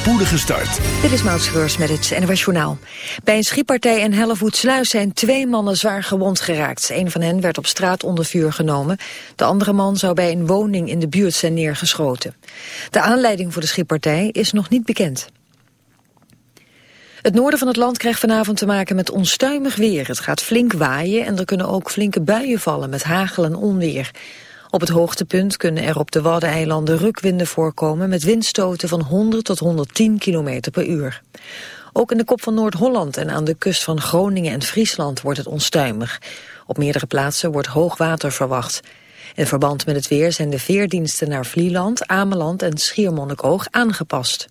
spoedige start. Dit is Maud met het NWS Journaal. Bij een schietpartij in Hellevoetsluis zijn twee mannen zwaar gewond geraakt. Een van hen werd op straat onder vuur genomen. De andere man zou bij een woning in de buurt zijn neergeschoten. De aanleiding voor de schietpartij is nog niet bekend. Het noorden van het land krijgt vanavond te maken met onstuimig weer. Het gaat flink waaien en er kunnen ook flinke buien vallen met hagel en onweer. Op het hoogtepunt kunnen er op de Waddeneilanden rukwinden voorkomen met windstoten van 100 tot 110 km per uur. Ook in de kop van Noord-Holland en aan de kust van Groningen en Friesland wordt het onstuimig. Op meerdere plaatsen wordt hoogwater verwacht. In verband met het weer zijn de veerdiensten naar Vlieland, Ameland en Schiermonnikoog aangepast.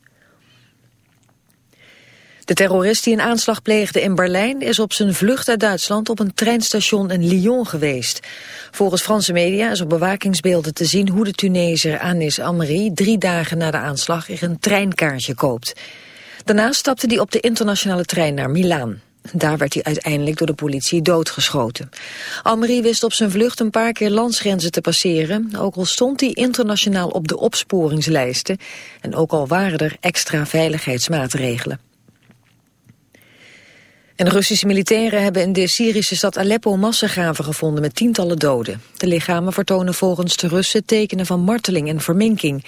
De terrorist die een aanslag pleegde in Berlijn is op zijn vlucht uit Duitsland op een treinstation in Lyon geweest. Volgens Franse media is op bewakingsbeelden te zien hoe de Tunesiër Anis Amri drie dagen na de aanslag een treinkaartje koopt. Daarna stapte hij op de internationale trein naar Milaan. Daar werd hij uiteindelijk door de politie doodgeschoten. Amri wist op zijn vlucht een paar keer landsgrenzen te passeren, ook al stond hij internationaal op de opsporingslijsten en ook al waren er extra veiligheidsmaatregelen. En Russische militairen hebben in de Syrische stad Aleppo massagraven gevonden met tientallen doden. De lichamen vertonen volgens de Russen tekenen van marteling en verminking.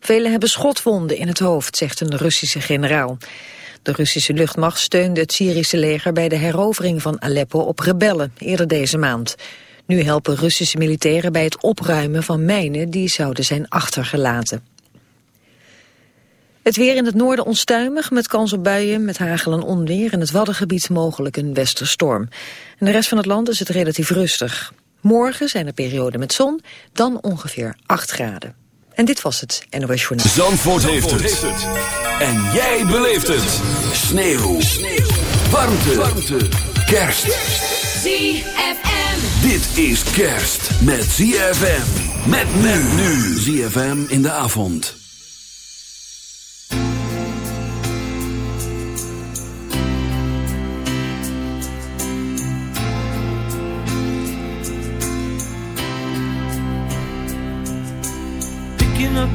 Velen hebben schotwonden in het hoofd, zegt een Russische generaal. De Russische luchtmacht steunde het Syrische leger bij de herovering van Aleppo op rebellen eerder deze maand. Nu helpen Russische militairen bij het opruimen van mijnen die zouden zijn achtergelaten. Het weer in het noorden onstuimig met kans op buien met hagel en onweer. In het Waddengebied mogelijk een westerstorm. In de rest van het land is het relatief rustig. Morgen zijn er perioden met zon, dan ongeveer 8 graden. En dit was het NOS Journaal. Zandvoort, heeft, het. En jij beleeft het. Sneeuw. Sneeuw. Warmte. Warmte. Kerst. ZFM. Dit is kerst met ZFM. Met men nu. ZFM in de avond.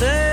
say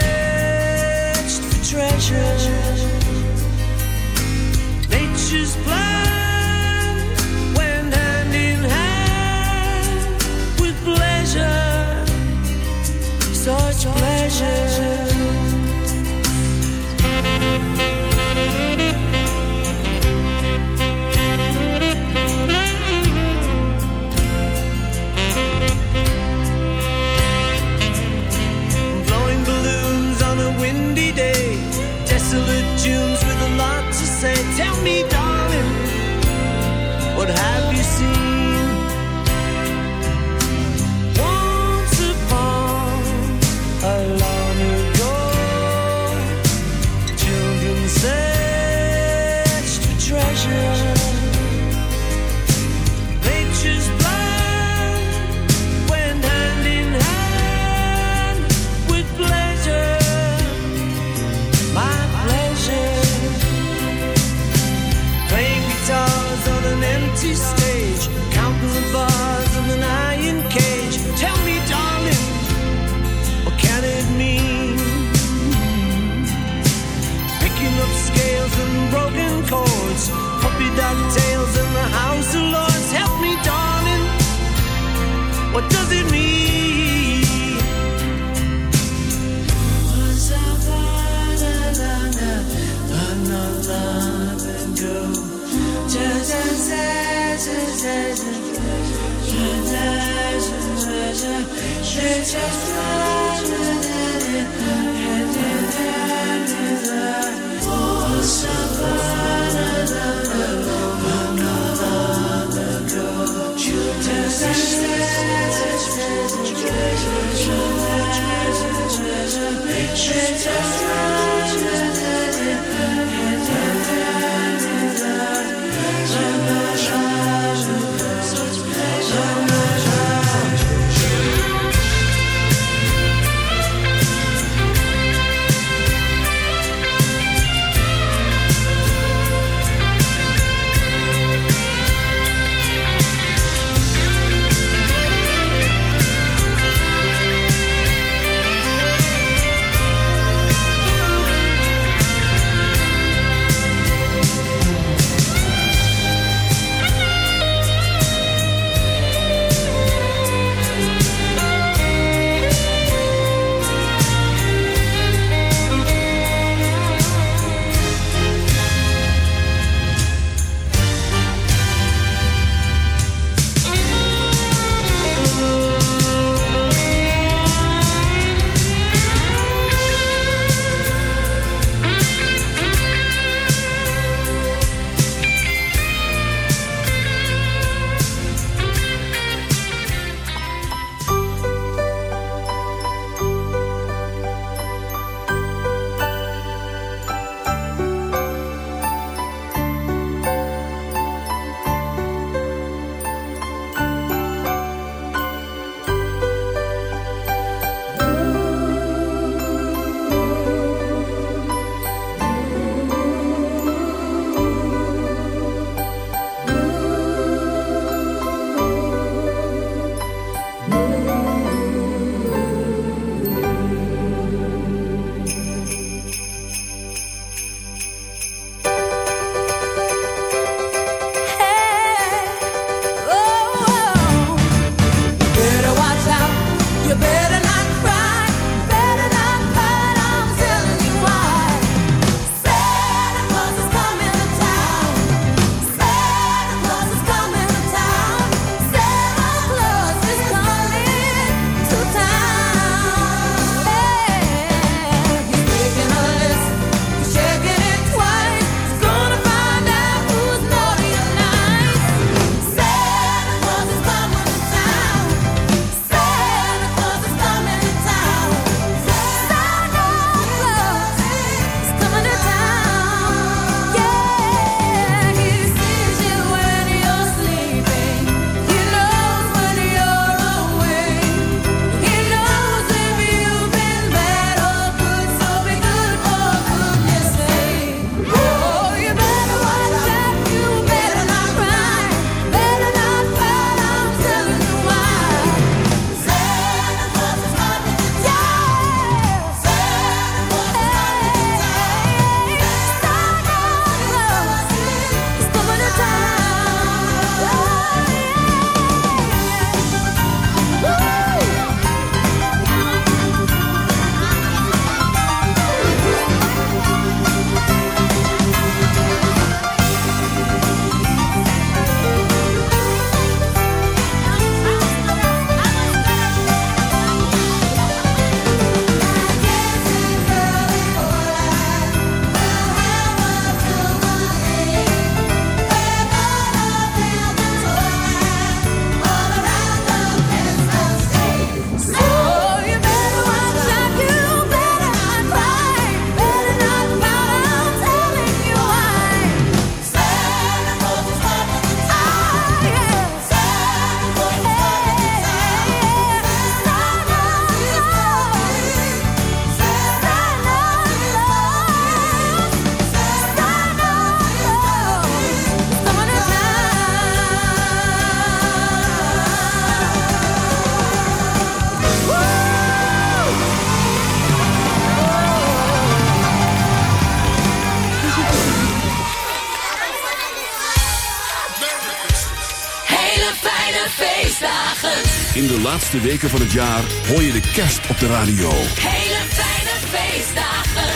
In de laatste weken van het jaar hoor je de kerst op de radio. Hele fijne feestdagen.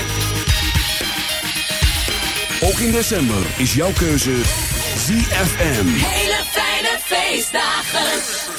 Ook in december is jouw keuze ZFM. Hele fijne feestdagen.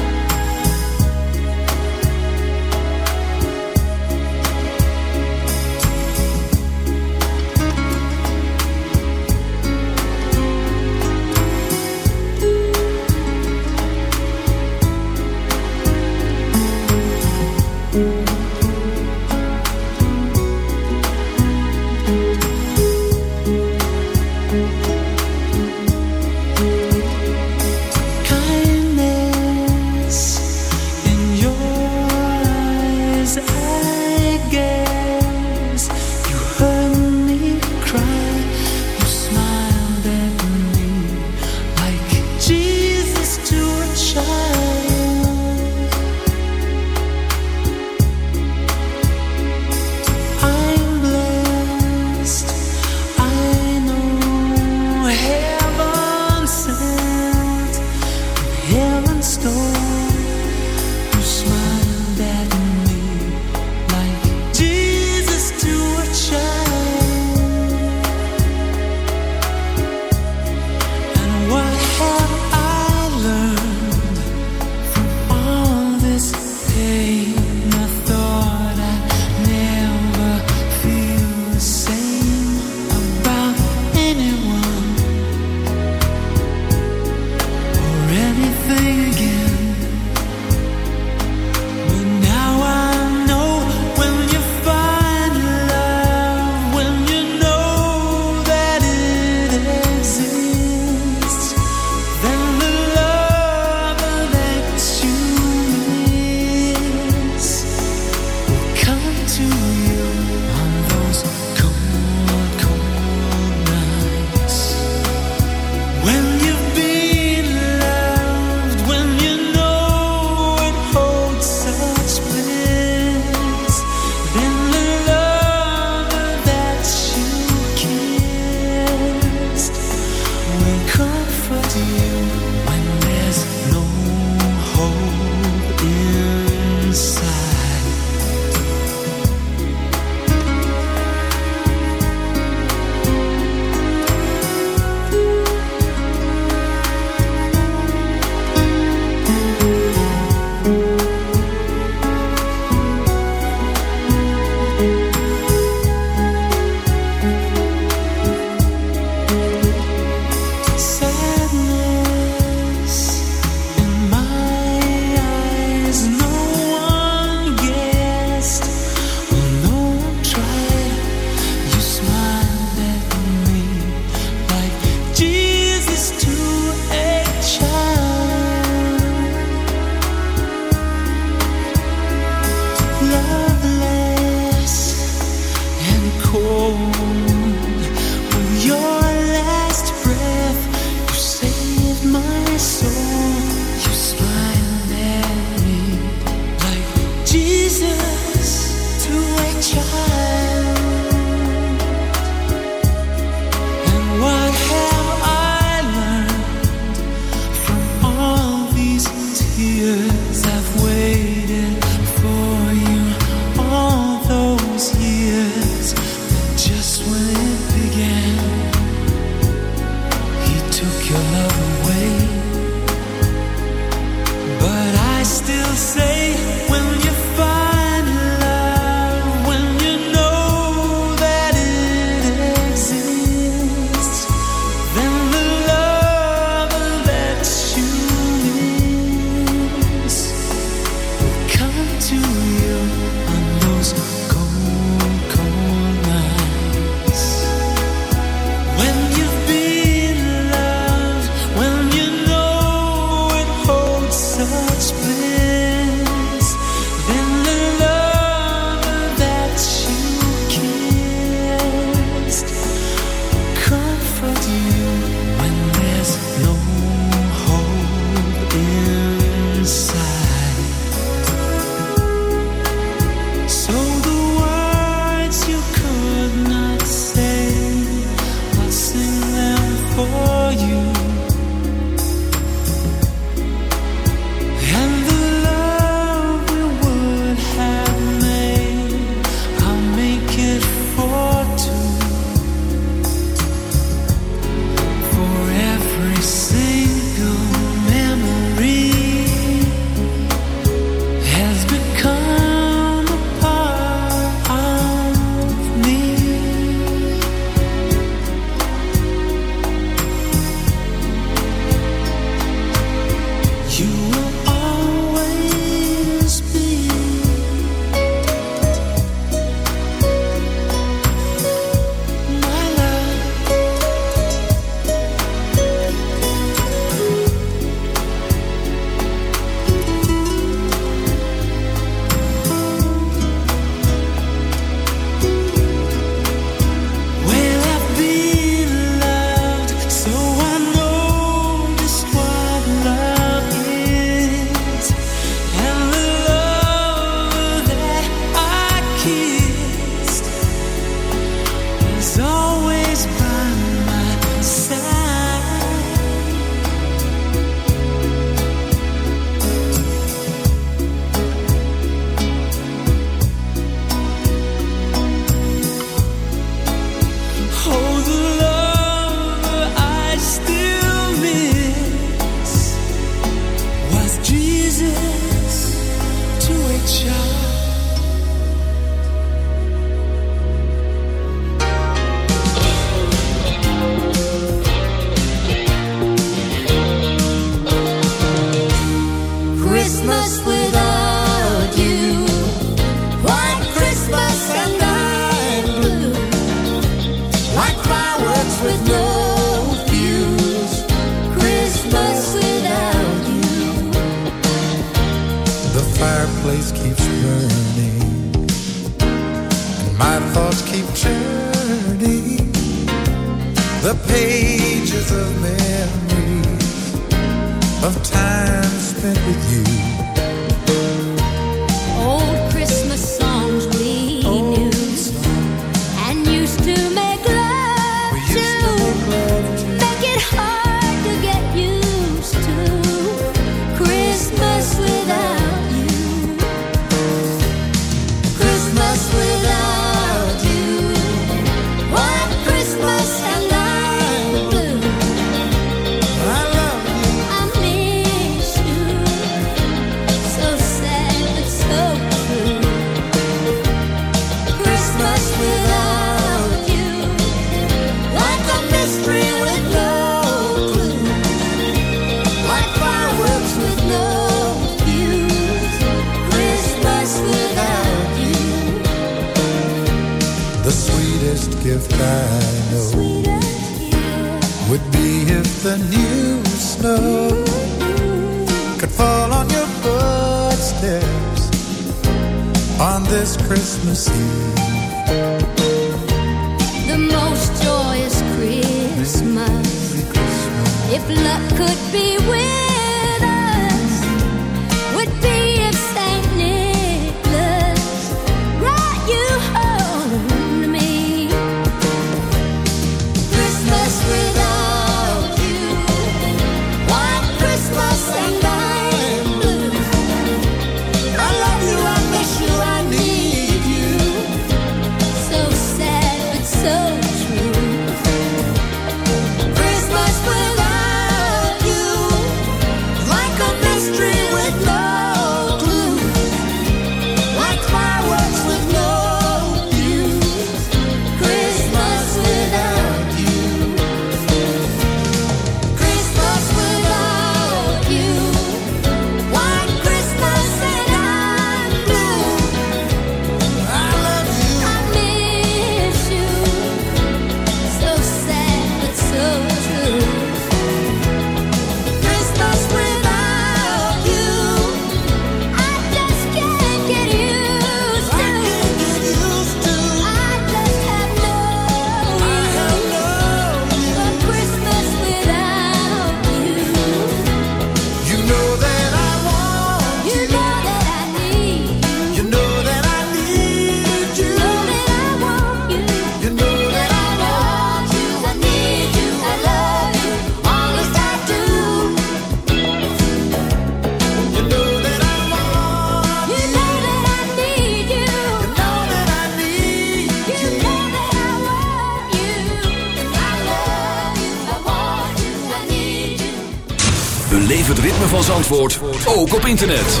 Ook op internet.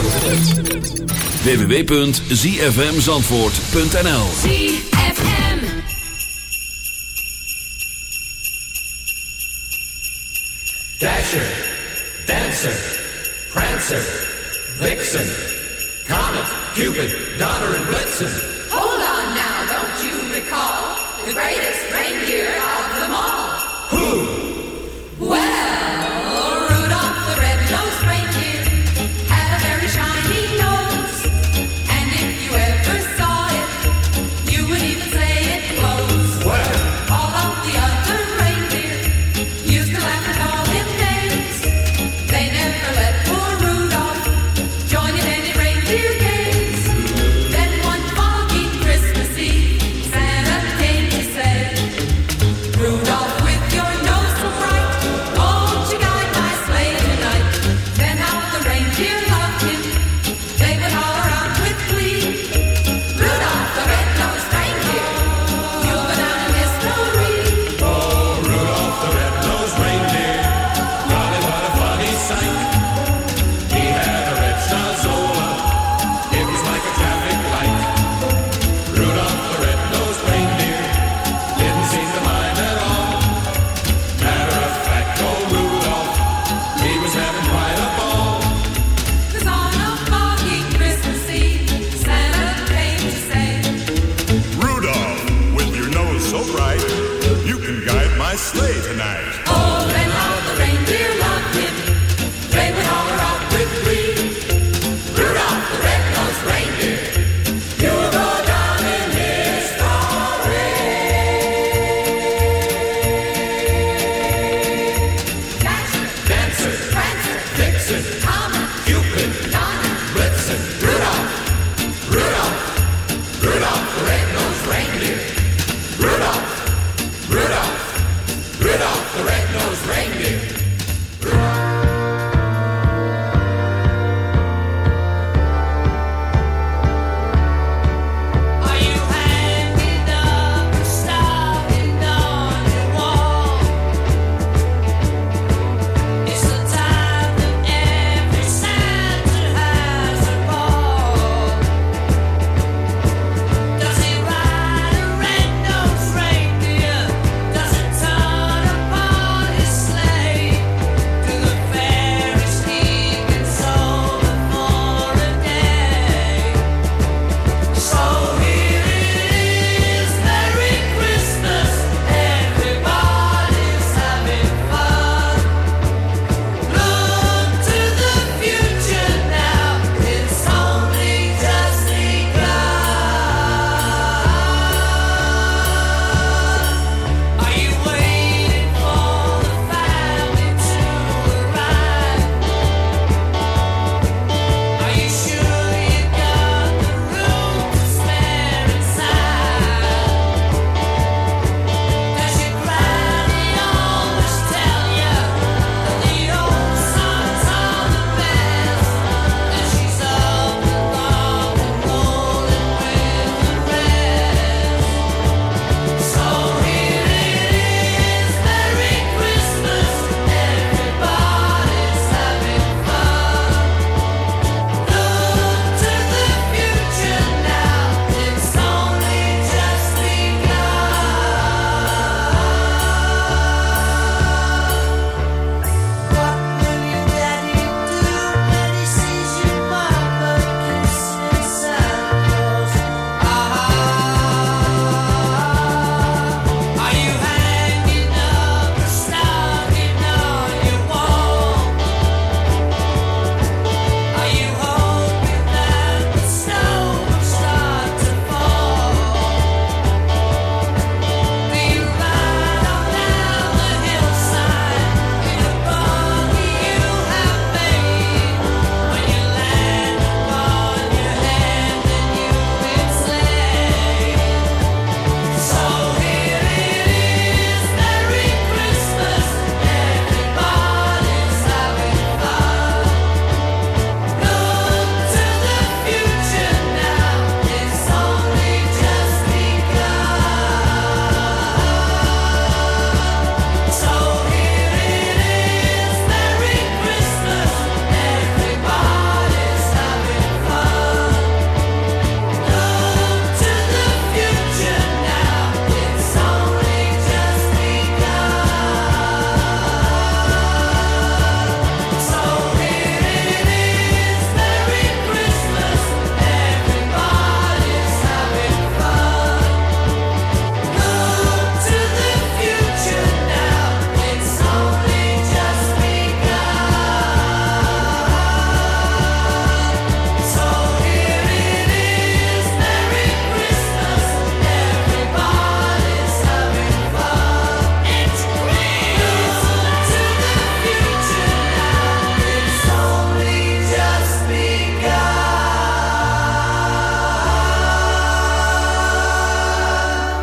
www.zfmzandvoort.nl ZFM Dasher, Dancer, Prancer, Vixen, Comet, Cupid, Donner and Blitzen. Hold on now, don't you recall the greatest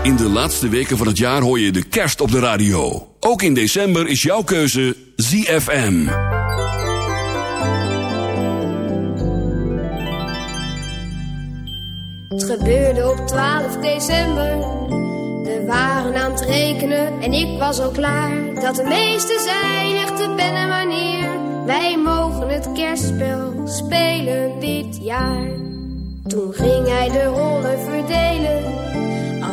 In de laatste weken van het jaar hoor je de kerst op de radio. Ook in december is jouw keuze ZFM. Het gebeurde op 12 december. We waren aan het rekenen en ik was al klaar. Dat de meesten zijn echte de en wanneer. Wij mogen het kerstspel spelen dit jaar. Toen ging hij de rollen verdelen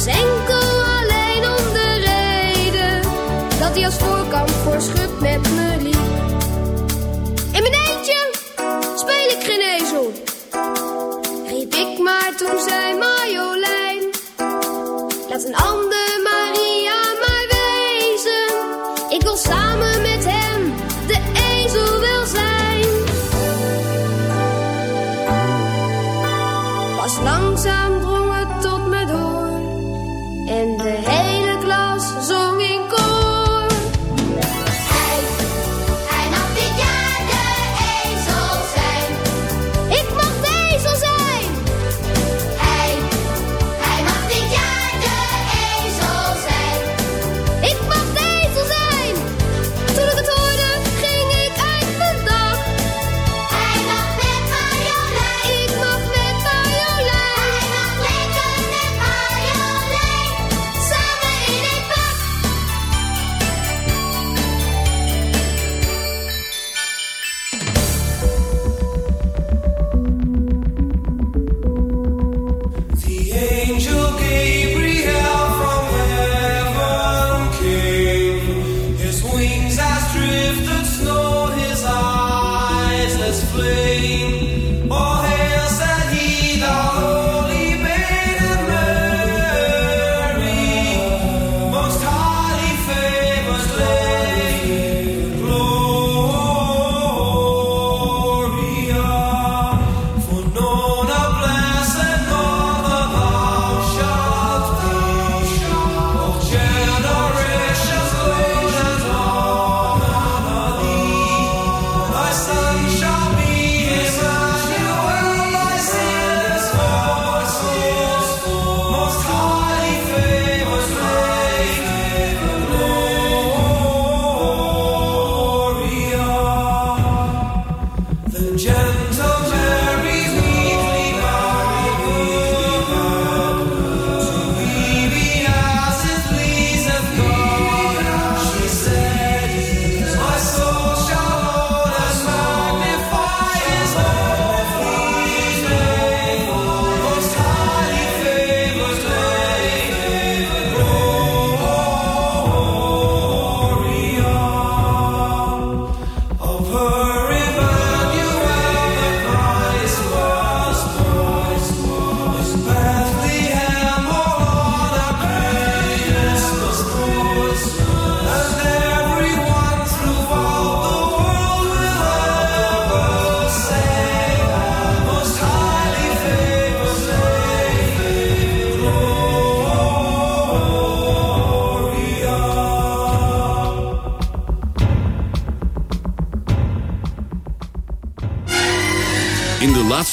was enkel alleen om de reden dat hij als voorkant voor schut met me liep. In mijn eentje speel ik geen ezel, riep ik maar toen zei Marjolein. Laat een ander Maria maar wezen, ik wil samen met hem de ezel wel zijn. Pas langzaam and uh,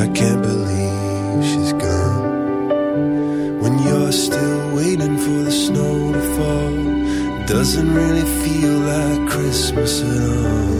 I can't believe she's gone. When you're still waiting for the snow to fall, doesn't really feel like Christmas at all.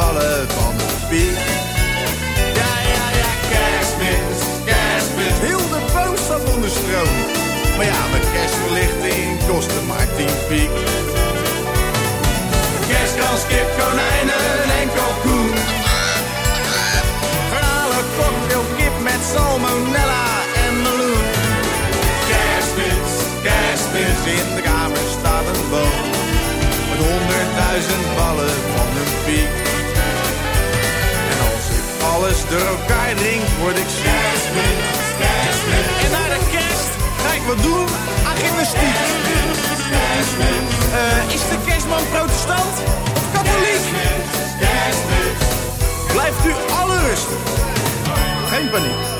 Ballen van de piek. Ja, ja, ja, kerstmis, kerstmis, heel de boom staat onder stroom. Maar ja, mijn kerstverlichting kostte maar tien piek. Kerstkans, kip, konijnen en kalkoen. Garnalen, cocktail, kip met salmonella en meloen. Kerstmis, kerstmis, in de kamer staat een boom. Met honderdduizend ballen van een piek. Kerstmis, kerstmis. En naar de kerst ga ik wat doen aan gymnastiek. Eh, is de kerstman protestant of katholiek? Blijft u alle rustig. Geen paniek.